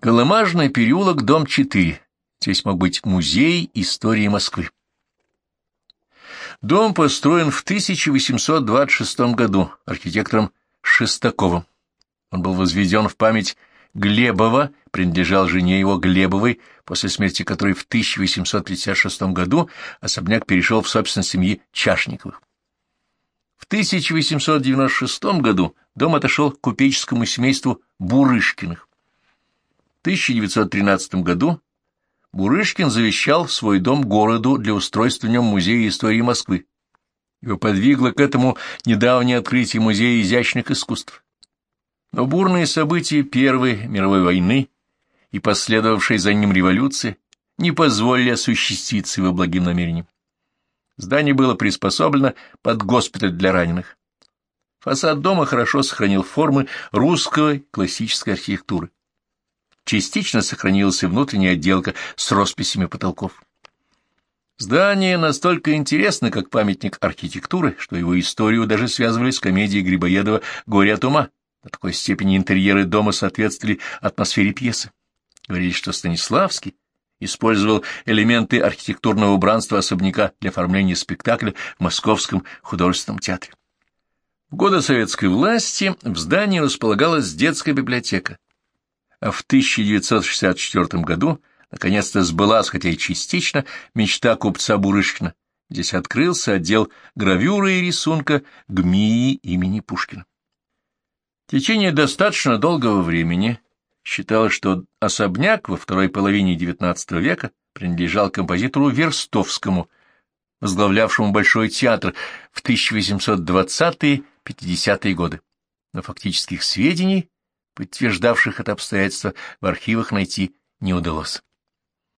Колымажный переулок, дом 4. Здесь мог быть музей истории Москвы. Дом построен в 1826 году архитектором Шестаковым. Он был возведен в память Глебова, принадлежал жене его Глебовой, после смерти которой в 1856 году особняк перешел в собственность семьи Чашниковых. В 1896 году дом отошел к купеческому семейству Бурышкиных. В 1913 году Бурышкин завещал свой дом городу для устройства в нем Музея истории Москвы. Его подвигло к этому недавнее открытие Музея изящных искусств. Но бурные события Первой мировой войны и последовавшей за ним революции не позволили осуществиться его благим намерениям. Здание было приспособлено под госпиталь для раненых. Фасад дома хорошо сохранил формы русской классической архитектуры. Частично сохранилась и внутренняя отделка с росписями потолков. Здание настолько интересно, как памятник архитектуры, что его историю даже связывали с комедией Грибоедова «Горе от ума». До такой степени интерьеры дома соответствовали атмосфере пьесы. Говорили, что Станиславский использовал элементы архитектурного убранства особняка для оформления спектакля в Московском художественном театре. В годы советской власти в здании располагалась детская библиотека, а в 1964 году наконец-то сбылась, хотя и частично, мечта купца Бурышкина. Здесь открылся отдел гравюры и рисунка ГМИИ имени Пушкина. В течение достаточно долгого времени считалось, что особняк во второй половине XIX века принадлежал композитору Верстовскому, возглавлявшему Большой театр в 1820-50-е годы. Но фактических сведений, подтверждавших это обстоятельство, в архивах найти не удалось.